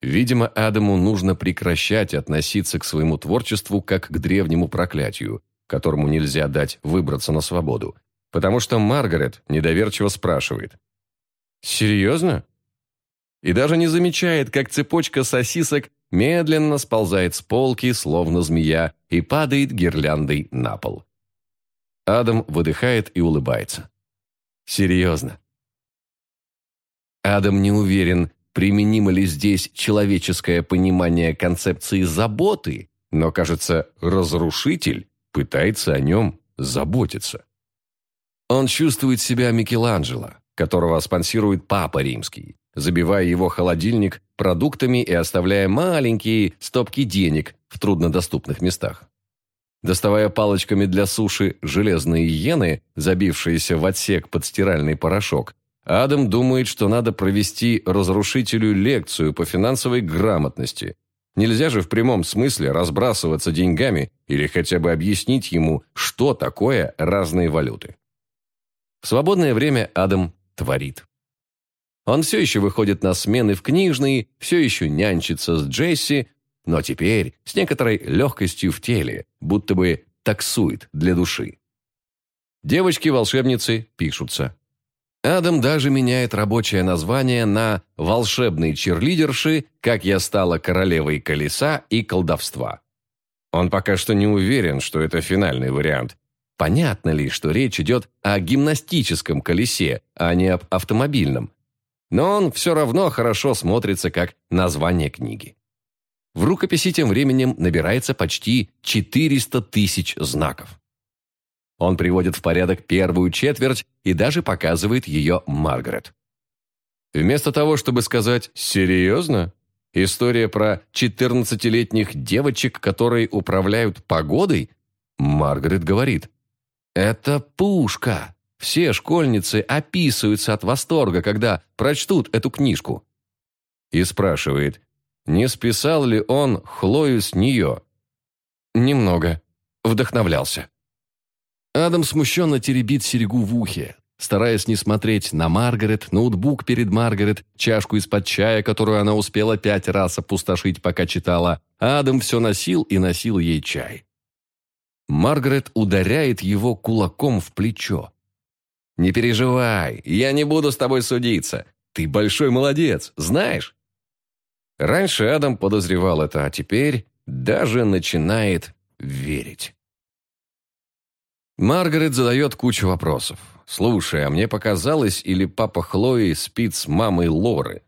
Видимо, Адаму нужно прекращать относиться к своему творчеству как к древнему проклятию, которому нельзя дать выбраться на свободу, потому что Маргарет недоверчиво спрашивает. «Серьезно?» И даже не замечает, как цепочка сосисок медленно сползает с полки, словно змея, и падает гирляндой на пол. Адам выдыхает и улыбается. «Серьезно?» Адам не уверен, применимо ли здесь человеческое понимание концепции заботы, но, кажется, разрушитель пытается о нем заботиться. Он чувствует себя Микеланджело, которого спонсирует Папа Римский, забивая его холодильник продуктами и оставляя маленькие стопки денег в труднодоступных местах. Доставая палочками для суши железные иены, забившиеся в отсек под стиральный порошок, Адам думает, что надо провести разрушителю лекцию по финансовой грамотности – Нельзя же в прямом смысле разбрасываться деньгами или хотя бы объяснить ему, что такое разные валюты. В свободное время Адам творит. Он все еще выходит на смены в книжный, все еще нянчится с Джесси, но теперь с некоторой легкостью в теле, будто бы таксует для души. Девочки-волшебницы пишутся. Адам даже меняет рабочее название на «волшебные черлидерши, как я стала королевой колеса и колдовства». Он пока что не уверен, что это финальный вариант. Понятно ли, что речь идет о гимнастическом колесе, а не об автомобильном. Но он все равно хорошо смотрится как название книги. В рукописи тем временем набирается почти 400 тысяч знаков. Он приводит в порядок первую четверть и даже показывает ее Маргарет. Вместо того, чтобы сказать «серьезно?», история про 14-летних девочек, которые управляют погодой, Маргарет говорит «Это пушка!» Все школьницы описываются от восторга, когда прочтут эту книжку. И спрашивает, не списал ли он Хлою с нее. Немного. Вдохновлялся. Адам смущенно теребит серегу в ухе, стараясь не смотреть на Маргарет, ноутбук перед Маргарет, чашку из-под чая, которую она успела пять раз опустошить, пока читала. Адам все носил и носил ей чай. Маргарет ударяет его кулаком в плечо. «Не переживай, я не буду с тобой судиться. Ты большой молодец, знаешь?» Раньше Адам подозревал это, а теперь даже начинает верить. Маргарет задает кучу вопросов. «Слушай, а мне показалось, или папа Хлои спит с мамой Лоры?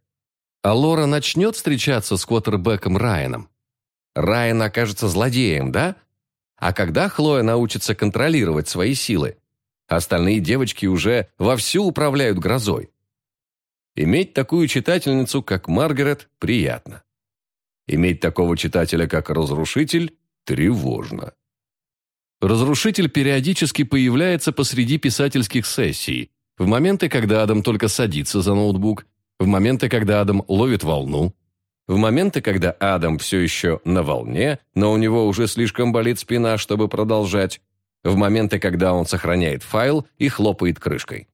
А Лора начнет встречаться с квотербеком Райаном? Райан окажется злодеем, да? А когда Хлоя научится контролировать свои силы? Остальные девочки уже вовсю управляют грозой. Иметь такую читательницу, как Маргарет, приятно. Иметь такого читателя, как Разрушитель, тревожно. Разрушитель периодически появляется посреди писательских сессий, в моменты, когда Адам только садится за ноутбук, в моменты, когда Адам ловит волну, в моменты, когда Адам все еще на волне, но у него уже слишком болит спина, чтобы продолжать, в моменты, когда он сохраняет файл и хлопает крышкой.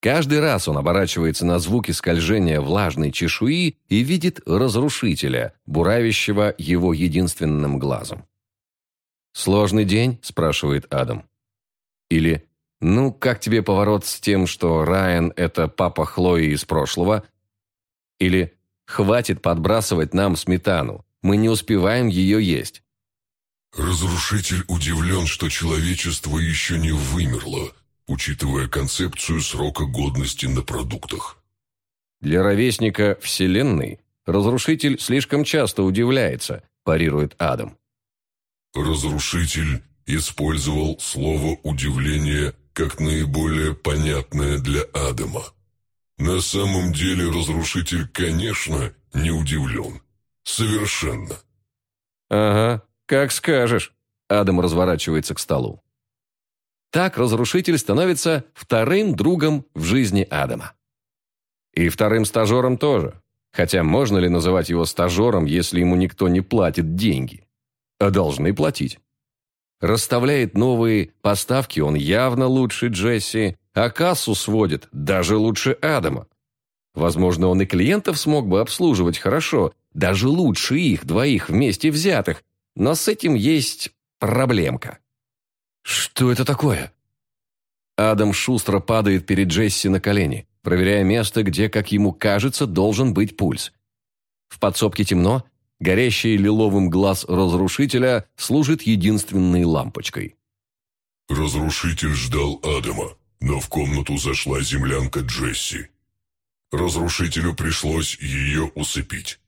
Каждый раз он оборачивается на звуки скольжения влажной чешуи и видит разрушителя, буравящего его единственным глазом. «Сложный день?» – спрашивает Адам. Или «Ну, как тебе поворот с тем, что Райан – это папа Хлои из прошлого?» Или «Хватит подбрасывать нам сметану, мы не успеваем ее есть». Разрушитель удивлен, что человечество еще не вымерло, учитывая концепцию срока годности на продуктах. Для ровесника Вселенной разрушитель слишком часто удивляется, парирует Адам. Разрушитель использовал слово «удивление» как наиболее понятное для Адама. На самом деле разрушитель, конечно, не удивлен. Совершенно. «Ага, как скажешь», — Адам разворачивается к столу. Так разрушитель становится вторым другом в жизни Адама. И вторым стажером тоже. Хотя можно ли называть его стажером, если ему никто не платит деньги? А должны платить. Расставляет новые поставки он явно лучше Джесси, а кассу сводит даже лучше Адама. Возможно, он и клиентов смог бы обслуживать хорошо, даже лучше их двоих вместе взятых, но с этим есть проблемка. Что это такое? Адам шустро падает перед Джесси на колени, проверяя место, где, как ему кажется, должен быть пульс. В подсобке темно, Горящий лиловым глаз разрушителя служит единственной лампочкой. Разрушитель ждал Адама, но в комнату зашла землянка Джесси. Разрушителю пришлось ее усыпить.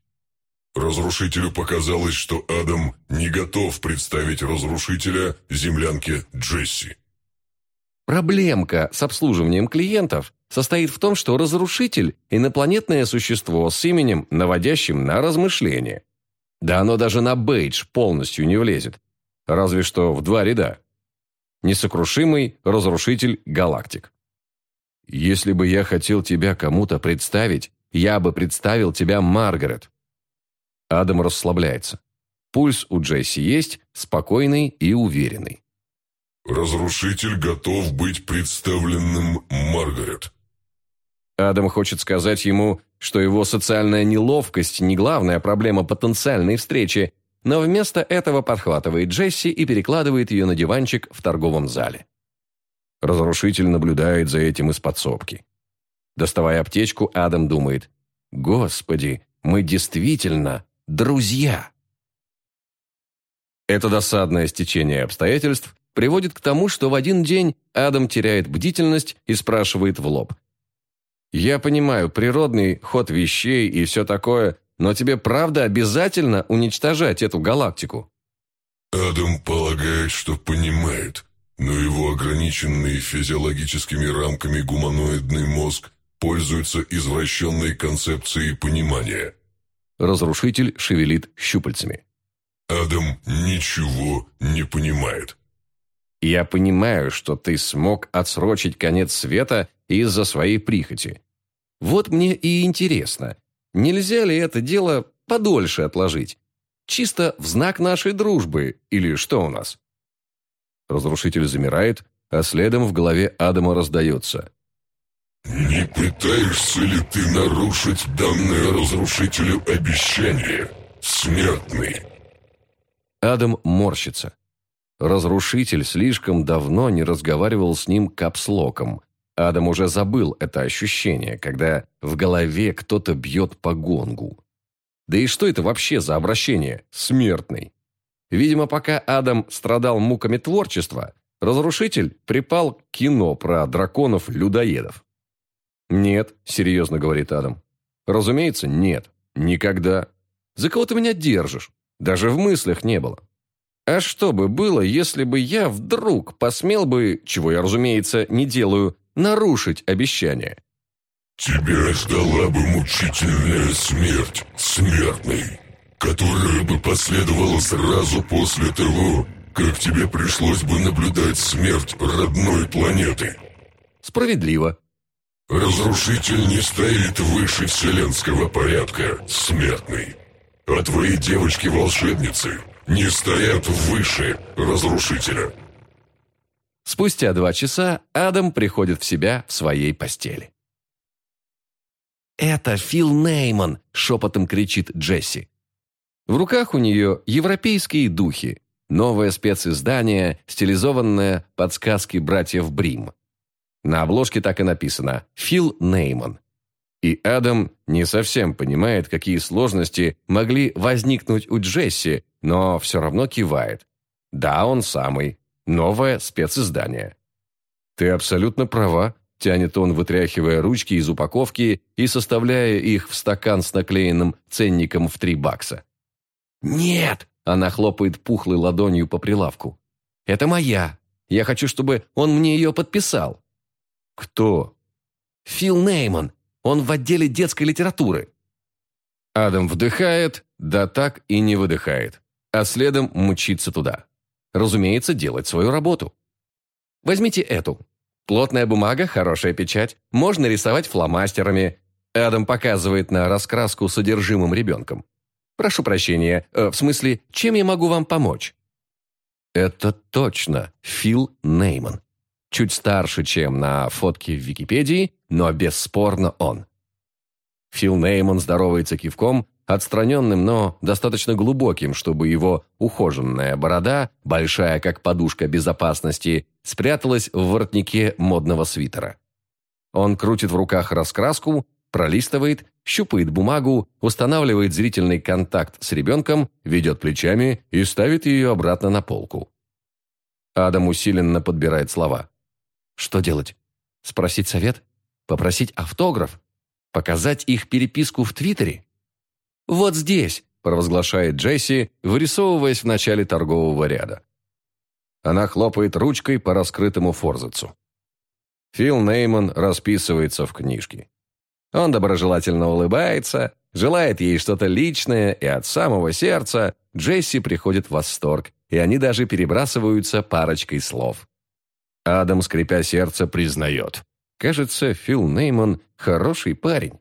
Разрушителю показалось, что Адам не готов представить разрушителя землянке Джесси. Проблемка с обслуживанием клиентов состоит в том, что разрушитель – инопланетное существо с именем, наводящим на размышления. Да оно даже на бейдж полностью не влезет. Разве что в два ряда. Несокрушимый разрушитель галактик. Если бы я хотел тебя кому-то представить, я бы представил тебя Маргарет. Адам расслабляется. Пульс у Джесси есть, спокойный и уверенный. Разрушитель готов быть представленным Маргарет. Адам хочет сказать ему, что его социальная неловкость не главная проблема потенциальной встречи, но вместо этого подхватывает Джесси и перекладывает ее на диванчик в торговом зале. Разрушитель наблюдает за этим из подсобки. Доставая аптечку, Адам думает, «Господи, мы действительно друзья!» Это досадное стечение обстоятельств приводит к тому, что в один день Адам теряет бдительность и спрашивает в лоб. «Я понимаю, природный ход вещей и все такое, но тебе правда обязательно уничтожать эту галактику?» Адам полагает, что понимает, но его ограниченный физиологическими рамками гуманоидный мозг пользуется извращенной концепцией понимания. Разрушитель шевелит щупальцами. Адам ничего не понимает. Я понимаю, что ты смог отсрочить конец света из-за своей прихоти. Вот мне и интересно, нельзя ли это дело подольше отложить? Чисто в знак нашей дружбы или что у нас? Разрушитель замирает, а следом в голове Адама раздается. «Не пытаешься ли ты нарушить данное разрушителю обещание, смертный?» Адам морщится. Разрушитель слишком давно не разговаривал с ним капслоком. Адам уже забыл это ощущение, когда в голове кто-то бьет по гонгу. Да и что это вообще за обращение «смертный»? Видимо, пока Адам страдал муками творчества, разрушитель припал к кино про драконов-людоедов. «Нет», — серьезно говорит Адам. «Разумеется, нет. Никогда. За кого ты меня держишь? Даже в мыслях не было. А что бы было, если бы я вдруг посмел бы, чего я, разумеется, не делаю, нарушить обещание? Тебя ждала бы мучительная смерть, смертный, которая бы последовала сразу после того, как тебе пришлось бы наблюдать смерть родной планеты. Справедливо. Разрушитель не стоит выше вселенского порядка, смертный. А твои девочки-волшебницы не стоят выше разрушителя. Спустя два часа Адам приходит в себя в своей постели. «Это Фил Нейман!» – шепотом кричит Джесси. В руках у нее европейские духи, новое специздание, стилизованное под сказки братьев Брим. На обложке так и написано «Фил Нейман». И Адам не совсем понимает, какие сложности могли возникнуть у Джесси, но все равно кивает. Да, он самый. Новое специздание. «Ты абсолютно права», – тянет он, вытряхивая ручки из упаковки и составляя их в стакан с наклеенным ценником в три бакса. «Нет!» – она хлопает пухлой ладонью по прилавку. «Это моя. Я хочу, чтобы он мне ее подписал». «Кто?» «Фил Нейман. Он в отделе детской литературы». Адам вдыхает, да так и не выдыхает, а следом мчится туда. Разумеется, делать свою работу. Возьмите эту. Плотная бумага, хорошая печать. Можно рисовать фломастерами. Адам показывает на раскраску содержимым ребенком. Прошу прощения, э, в смысле, чем я могу вам помочь? Это точно Фил Нейман. Чуть старше, чем на фотке в Википедии, но бесспорно он. Фил Нейман здоровается кивком, отстраненным, но достаточно глубоким, чтобы его ухоженная борода, большая как подушка безопасности, спряталась в воротнике модного свитера. Он крутит в руках раскраску, пролистывает, щупает бумагу, устанавливает зрительный контакт с ребенком, ведет плечами и ставит ее обратно на полку. Адам усиленно подбирает слова. Что делать? Спросить совет? Попросить автограф? Показать их переписку в Твиттере? «Вот здесь», – провозглашает Джесси, вырисовываясь в начале торгового ряда. Она хлопает ручкой по раскрытому форзацу. Фил Нейман расписывается в книжке. Он доброжелательно улыбается, желает ей что-то личное, и от самого сердца Джесси приходит в восторг, и они даже перебрасываются парочкой слов. Адам, скрипя сердце, признает. Кажется, Фил Нейман хороший парень.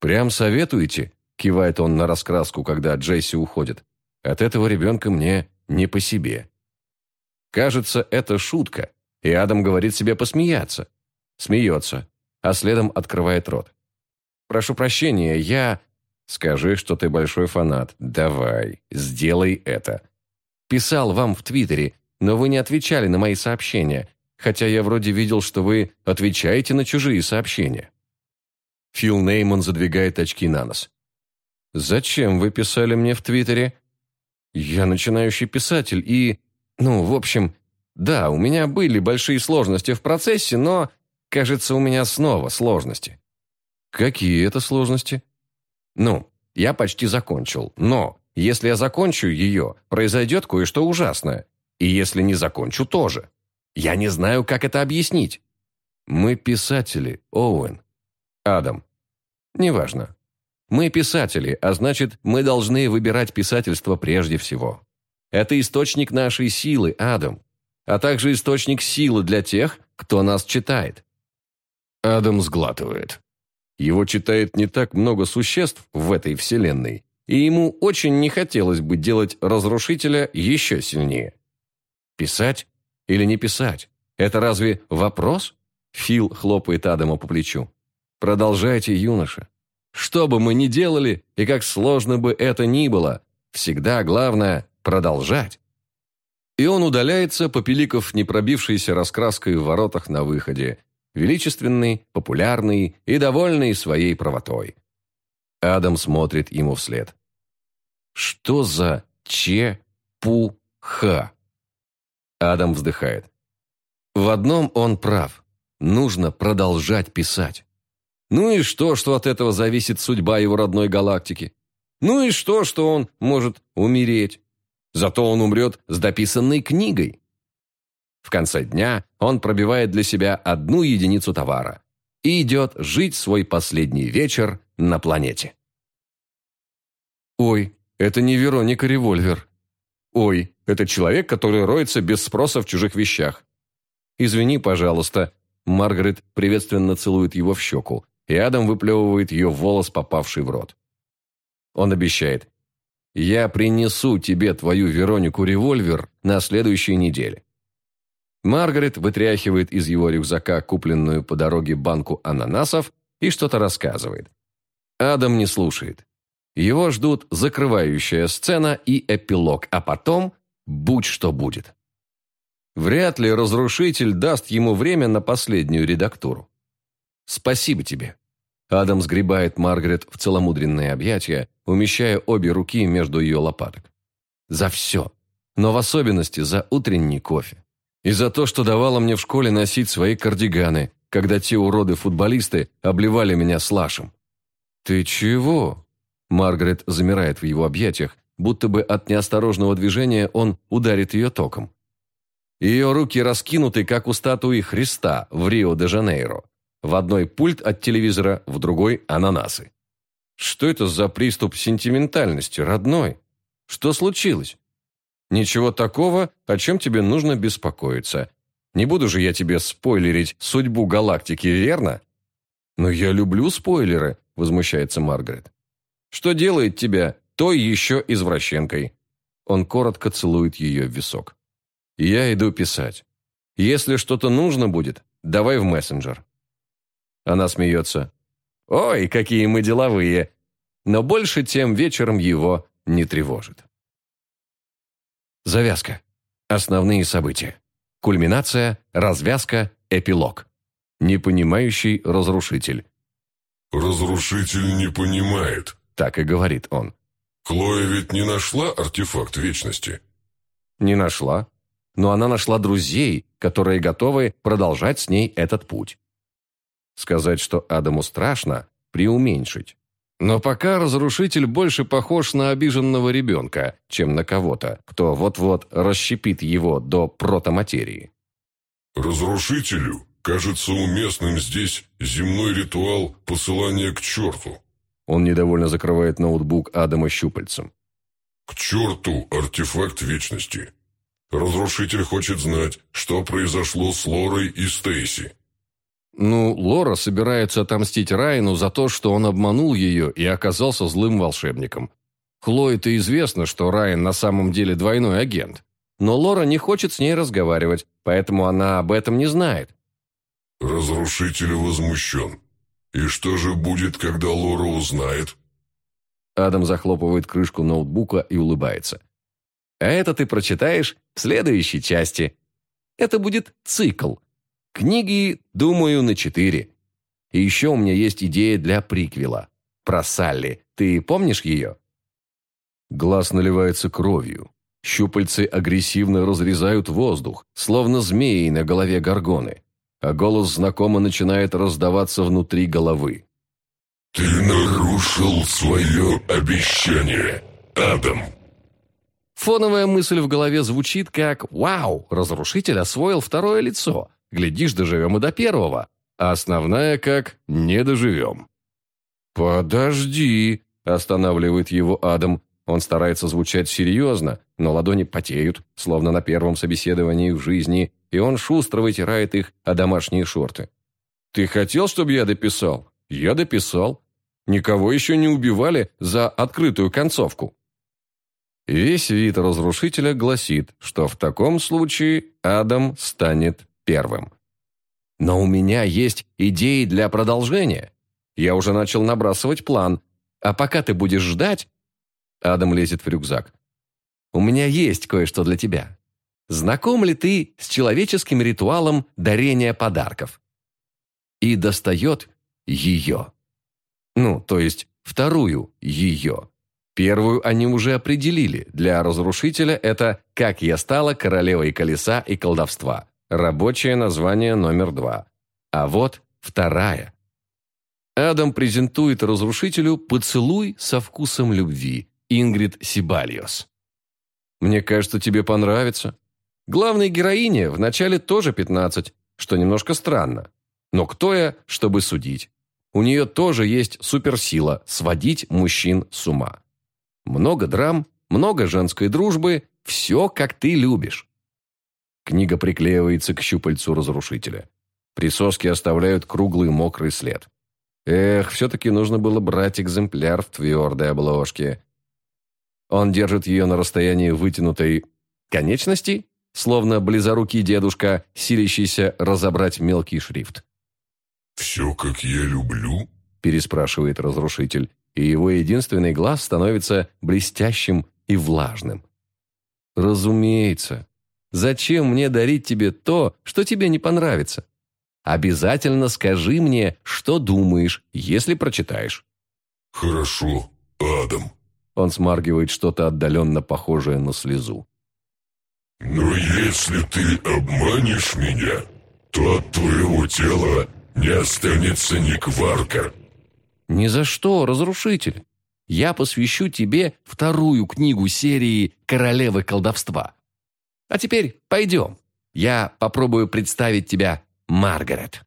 «Прям советуете?» – кивает он на раскраску, когда Джесси уходит. «От этого ребенка мне не по себе». Кажется, это шутка, и Адам говорит себе посмеяться. Смеется. а следом открывает рот. «Прошу прощения, я...» «Скажи, что ты большой фанат. Давай, сделай это». «Писал вам в Твиттере, но вы не отвечали на мои сообщения, хотя я вроде видел, что вы отвечаете на чужие сообщения». Фил Нейман задвигает очки на нос. «Зачем вы писали мне в Твиттере?» «Я начинающий писатель и... Ну, в общем, да, у меня были большие сложности в процессе, но, кажется, у меня снова сложности». «Какие это сложности?» «Ну, я почти закончил, но если я закончу ее, произойдет кое-что ужасное. И если не закончу, тоже. Я не знаю, как это объяснить». «Мы писатели, Оуэн». «Адам». «Неважно. Мы писатели, а значит, мы должны выбирать писательство прежде всего. Это источник нашей силы, Адам, а также источник силы для тех, кто нас читает. Адам сглатывает. Его читает не так много существ в этой вселенной, и ему очень не хотелось бы делать разрушителя еще сильнее. Писать или не писать? Это разве вопрос? Фил хлопает Адама по плечу. Продолжайте, юноша. Что бы мы ни делали, и как сложно бы это ни было, всегда главное – продолжать. И он удаляется, попеликов не пробившейся раскраской в воротах на выходе, величественный, популярный и довольный своей правотой. Адам смотрит ему вслед. Что за че-пу-ха? Адам вздыхает. В одном он прав. Нужно продолжать писать. Ну и что, что от этого зависит судьба его родной галактики? Ну и что, что он может умереть? Зато он умрет с дописанной книгой. В конце дня он пробивает для себя одну единицу товара и идет жить свой последний вечер на планете. Ой, это не Вероника Револьвер. Ой, это человек, который роется без спроса в чужих вещах. Извини, пожалуйста. Маргарет приветственно целует его в щеку и Адам выплевывает ее волос, попавший в рот. Он обещает, «Я принесу тебе твою Веронику-револьвер на следующей неделе». Маргарет вытряхивает из его рюкзака купленную по дороге банку ананасов и что-то рассказывает. Адам не слушает. Его ждут закрывающая сцена и эпилог, а потом будь что будет. Вряд ли разрушитель даст ему время на последнюю редактуру. Спасибо тебе». Адам сгребает Маргарет в целомудренные объятия, умещая обе руки между ее лопаток. «За все. Но в особенности за утренний кофе. И за то, что давала мне в школе носить свои кардиганы, когда те уроды-футболисты обливали меня слашем». «Ты чего?» Маргарет замирает в его объятиях, будто бы от неосторожного движения он ударит ее током. Ее руки раскинуты, как у статуи Христа в Рио-де-Жанейро. В одной пульт от телевизора, в другой ананасы. Что это за приступ сентиментальности, родной? Что случилось? Ничего такого, о чем тебе нужно беспокоиться. Не буду же я тебе спойлерить судьбу галактики, верно? Но я люблю спойлеры, возмущается Маргарет. Что делает тебя той еще извращенкой? Он коротко целует ее в висок. Я иду писать. Если что-то нужно будет, давай в мессенджер. Она смеется. «Ой, какие мы деловые!» Но больше тем вечером его не тревожит. Завязка. Основные события. Кульминация, развязка, эпилог. Непонимающий разрушитель. «Разрушитель не понимает», — так и говорит он. «Хлоя ведь не нашла артефакт вечности?» «Не нашла. Но она нашла друзей, которые готовы продолжать с ней этот путь. Сказать, что Адаму страшно, преуменьшить. Но пока разрушитель больше похож на обиженного ребенка, чем на кого-то, кто вот-вот расщепит его до протоматерии. «Разрушителю кажется уместным здесь земной ритуал посылания к черту». Он недовольно закрывает ноутбук Адама щупальцем. «К черту артефакт вечности. Разрушитель хочет знать, что произошло с Лорой и Стейси. Ну, Лора собирается отомстить Райну за то, что он обманул ее и оказался злым волшебником. Хлое-то известно, что Райан на самом деле двойной агент. Но Лора не хочет с ней разговаривать, поэтому она об этом не знает. Разрушитель возмущен. И что же будет, когда Лора узнает? Адам захлопывает крышку ноутбука и улыбается. А это ты прочитаешь в следующей части. Это будет цикл. Книги, думаю, на четыре. И еще у меня есть идея для приквела. Про Салли. Ты помнишь ее? Глаз наливается кровью. Щупальцы агрессивно разрезают воздух, словно змеи на голове горгоны. А голос знакомо начинает раздаваться внутри головы. «Ты нарушил свое обещание, Адам!» Фоновая мысль в голове звучит как «Вау! Разрушитель освоил второе лицо! Глядишь, доживем и до первого!» А основная как «Не доживем!» «Подожди!» – останавливает его Адам. Он старается звучать серьезно, но ладони потеют, словно на первом собеседовании в жизни, и он шустро вытирает их о домашние шорты. «Ты хотел, чтобы я дописал? Я дописал. Никого еще не убивали за открытую концовку». Весь вид разрушителя гласит, что в таком случае Адам станет первым. Но у меня есть идеи для продолжения. Я уже начал набрасывать план. А пока ты будешь ждать, Адам лезет в рюкзак. «У меня есть кое-что для тебя. Знаком ли ты с человеческим ритуалом дарения подарков?» И достает ее. Ну, то есть вторую ее. Первую они уже определили. Для разрушителя это «Как я стала королевой колеса и колдовства». Рабочее название номер два. А вот вторая. Адам презентует разрушителю поцелуй со вкусом любви, Ингрид Сибальос. «Мне кажется, тебе понравится. Главной героине вначале тоже 15, что немножко странно. Но кто я, чтобы судить? У нее тоже есть суперсила сводить мужчин с ума. Много драм, много женской дружбы, все, как ты любишь». Книга приклеивается к щупальцу разрушителя. Присоски оставляют круглый мокрый след. Эх, все-таки нужно было брать экземпляр в твердой обложке. Он держит ее на расстоянии вытянутой конечности, словно близорукий дедушка, силящийся разобрать мелкий шрифт. «Все, как я люблю?» – переспрашивает разрушитель, и его единственный глаз становится блестящим и влажным. «Разумеется. Зачем мне дарить тебе то, что тебе не понравится? Обязательно скажи мне, что думаешь, если прочитаешь». «Хорошо, Адам», он смаргивает что-то отдаленно похожее на слезу. «Но если ты обманешь меня, то от твоего тела не останется ни кварка». «Ни за что, разрушитель. Я посвящу тебе вторую книгу серии «Королевы колдовства». А теперь пойдем. Я попробую представить тебя Маргарет».